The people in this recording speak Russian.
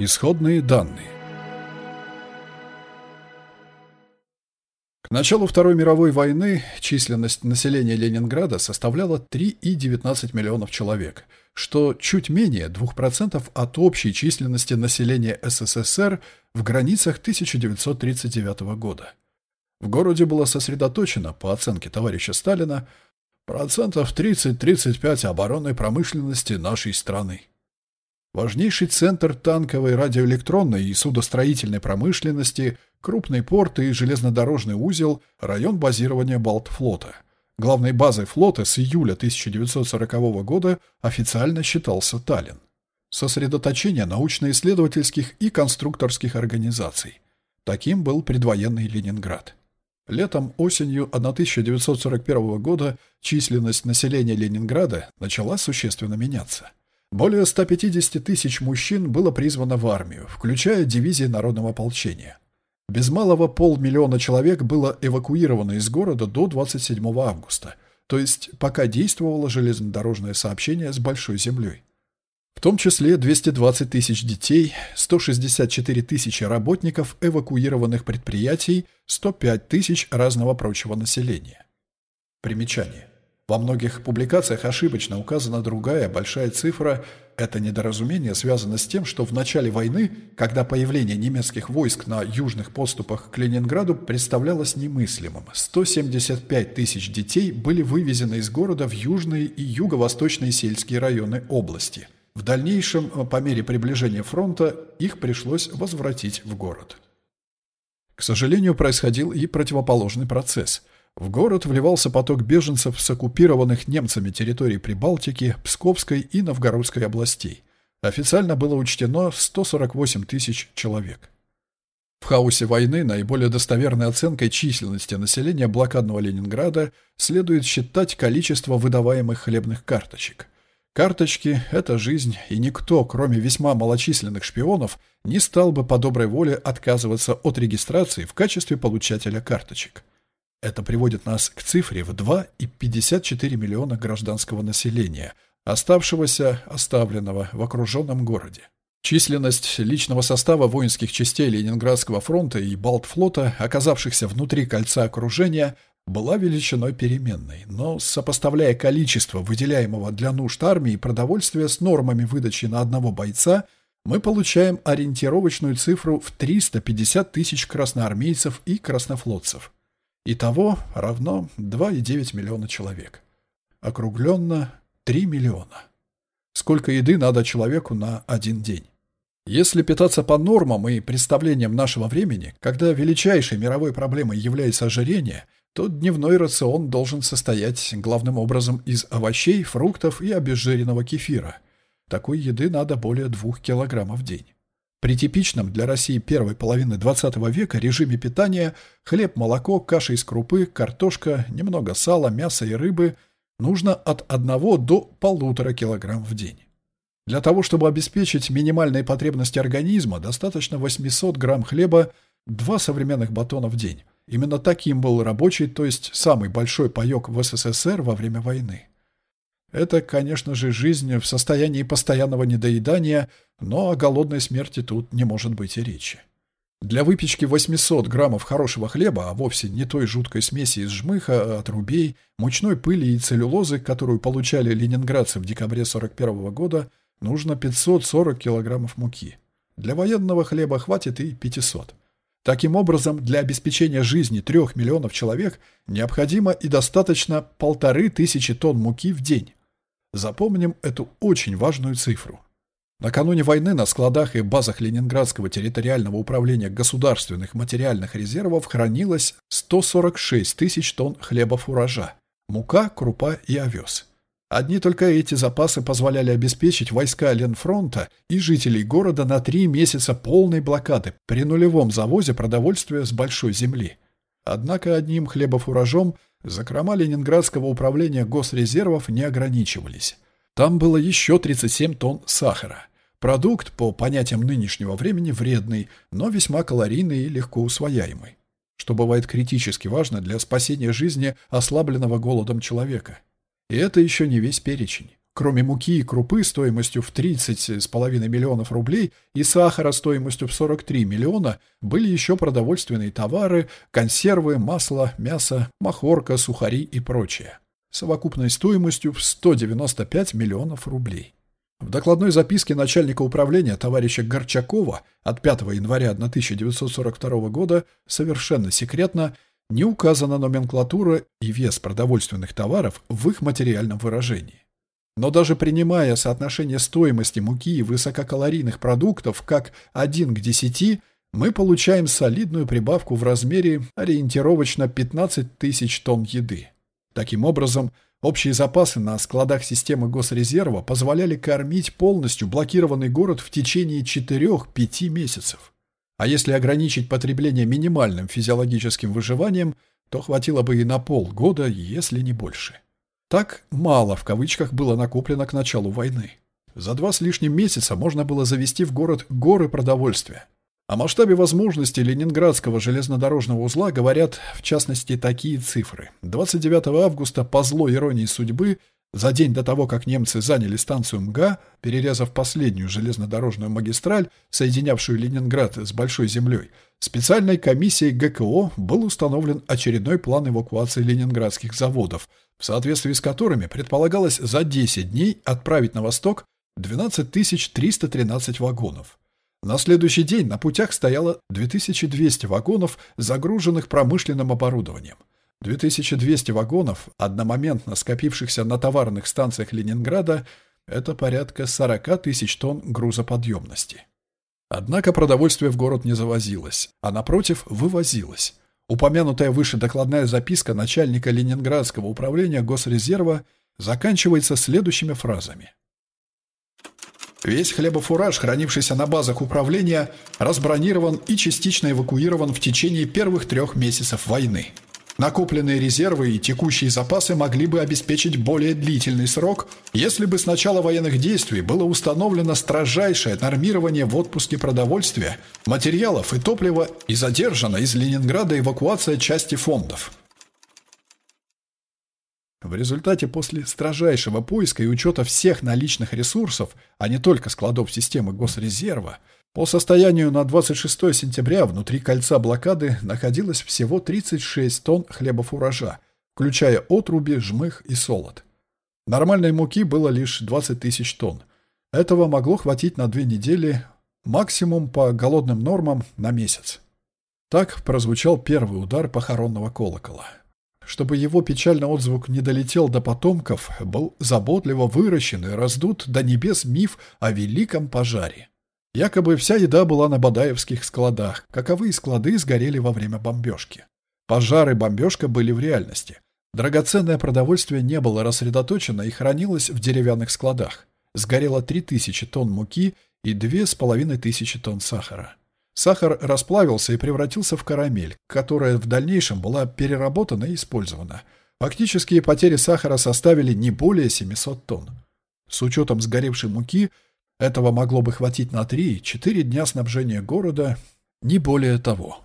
Исходные данные. К началу Второй мировой войны численность населения Ленинграда составляла 3,19 миллионов человек, что чуть менее 2% от общей численности населения СССР в границах 1939 года. В городе было сосредоточено, по оценке товарища Сталина, процентов 30-35 оборонной промышленности нашей страны. Важнейший центр танковой, радиоэлектронной и судостроительной промышленности, крупный порт и железнодорожный узел, район базирования Балтфлота. Главной базой флота с июля 1940 года официально считался Таллин. Сосредоточение научно-исследовательских и конструкторских организаций. Таким был предвоенный Ленинград. Летом-осенью 1941 года численность населения Ленинграда начала существенно меняться. Более 150 тысяч мужчин было призвано в армию, включая дивизии народного ополчения. Без малого полмиллиона человек было эвакуировано из города до 27 августа, то есть пока действовало железнодорожное сообщение с Большой землей. В том числе 220 тысяч детей, 164 тысячи работников эвакуированных предприятий, 105 тысяч разного прочего населения. Примечание. Во многих публикациях ошибочно указана другая большая цифра. Это недоразумение связано с тем, что в начале войны, когда появление немецких войск на южных подступах к Ленинграду представлялось немыслимым, 175 тысяч детей были вывезены из города в южные и юго-восточные сельские районы области. В дальнейшем, по мере приближения фронта, их пришлось возвратить в город. К сожалению, происходил и противоположный процесс – в город вливался поток беженцев с оккупированных немцами территорий Прибалтики, Псковской и Новгородской областей. Официально было учтено 148 тысяч человек. В хаосе войны наиболее достоверной оценкой численности населения блокадного Ленинграда следует считать количество выдаваемых хлебных карточек. Карточки – это жизнь, и никто, кроме весьма малочисленных шпионов, не стал бы по доброй воле отказываться от регистрации в качестве получателя карточек. Это приводит нас к цифре в 2,54 миллиона гражданского населения, оставшегося оставленного в окруженном городе. Численность личного состава воинских частей Ленинградского фронта и Балтфлота, оказавшихся внутри кольца окружения, была величиной переменной, но сопоставляя количество выделяемого для нужд армии продовольствия с нормами выдачи на одного бойца, мы получаем ориентировочную цифру в 350 тысяч красноармейцев и краснофлотцев. Итого равно 2,9 миллиона человек. Округленно 3 миллиона. Сколько еды надо человеку на один день? Если питаться по нормам и представлениям нашего времени, когда величайшей мировой проблемой является ожирение, то дневной рацион должен состоять главным образом из овощей, фруктов и обезжиренного кефира. Такой еды надо более 2 килограммов в день. При типичном для России первой половины XX века режиме питания хлеб, молоко, каша из крупы, картошка, немного сала, мяса и рыбы нужно от 1 до полутора килограмм в день. Для того, чтобы обеспечить минимальные потребности организма, достаточно 800 грамм хлеба, два современных батона в день. Именно таким был рабочий, то есть самый большой паёк в СССР во время войны. Это, конечно же, жизнь в состоянии постоянного недоедания, но о голодной смерти тут не может быть и речи. Для выпечки 800 граммов хорошего хлеба, а вовсе не той жуткой смеси из жмыха, отрубей, мучной пыли и целлюлозы, которую получали ленинградцы в декабре 41 года, нужно 540 килограммов муки. Для военного хлеба хватит и 500. Таким образом, для обеспечения жизни трех миллионов человек необходимо и достаточно полторы тысячи тонн муки в день. Запомним эту очень важную цифру. Накануне войны на складах и базах Ленинградского территориального управления государственных материальных резервов хранилось 146 тысяч тонн хлеба-фуража, мука, крупа и овес. Одни только эти запасы позволяли обеспечить войска Ленфронта и жителей города на три месяца полной блокады при нулевом завозе продовольствия с большой земли. Однако одним хлебофуражом Закрома Ленинградского управления госрезервов не ограничивались. Там было еще 37 тонн сахара. Продукт, по понятиям нынешнего времени, вредный, но весьма калорийный и легко усвояемый. Что бывает критически важно для спасения жизни ослабленного голодом человека. И это еще не весь перечень. Кроме муки и крупы стоимостью в 30,5 миллионов рублей и сахара стоимостью в 43 миллиона были еще продовольственные товары, консервы, масло, мясо, махорка, сухари и прочее. Совокупной стоимостью в 195 миллионов рублей. В докладной записке начальника управления товарища Горчакова от 5 января 1942 года совершенно секретно не указана номенклатура и вес продовольственных товаров в их материальном выражении. Но даже принимая соотношение стоимости муки и высококалорийных продуктов как 1 к 10, мы получаем солидную прибавку в размере ориентировочно 15 тысяч тонн еды. Таким образом, общие запасы на складах системы Госрезерва позволяли кормить полностью блокированный город в течение 4-5 месяцев. А если ограничить потребление минимальным физиологическим выживанием, то хватило бы и на полгода, если не больше. Так «мало» в кавычках было накоплено к началу войны. За два с лишним месяца можно было завести в город горы продовольствия. О масштабе возможностей Ленинградского железнодорожного узла говорят, в частности, такие цифры. 29 августа, по злой иронии судьбы, за день до того, как немцы заняли станцию МГА, перерезав последнюю железнодорожную магистраль, соединявшую Ленинград с Большой землей, специальной комиссией ГКО был установлен очередной план эвакуации ленинградских заводов – в соответствии с которыми предполагалось за 10 дней отправить на восток 12 313 вагонов. На следующий день на путях стояло 2200 вагонов, загруженных промышленным оборудованием. 2200 вагонов, одномоментно скопившихся на товарных станциях Ленинграда, это порядка 40 тысяч тонн грузоподъемности. Однако продовольствие в город не завозилось, а напротив вывозилось. Упомянутая выше докладная записка начальника Ленинградского управления Госрезерва заканчивается следующими фразами. Весь хлебофураж, хранившийся на базах управления, разбронирован и частично эвакуирован в течение первых трех месяцев войны. Накопленные резервы и текущие запасы могли бы обеспечить более длительный срок, если бы с начала военных действий было установлено строжайшее нормирование в отпуске продовольствия, материалов и топлива и задержана из Ленинграда эвакуация части фондов. В результате после строжайшего поиска и учета всех наличных ресурсов, а не только складов системы Госрезерва, по состоянию на 26 сентября внутри кольца блокады находилось всего 36 тонн хлебофуража, включая отруби, жмых и солод. Нормальной муки было лишь 20 тысяч тонн. Этого могло хватить на две недели, максимум по голодным нормам на месяц. Так прозвучал первый удар похоронного колокола. Чтобы его печальный отзвук не долетел до потомков, был заботливо выращен и раздут до небес миф о великом пожаре. Якобы вся еда была на Бадаевских складах, каковые склады сгорели во время бомбежки. Пожар и бомбежка были в реальности. Драгоценное продовольствие не было рассредоточено и хранилось в деревянных складах. Сгорело 3000 тонн муки и 2500 тонн сахара. Сахар расплавился и превратился в карамель, которая в дальнейшем была переработана и использована. Фактические потери сахара составили не более 700 тонн. С учетом сгоревшей муки этого могло бы хватить на 3-4 дня снабжения города, не более того.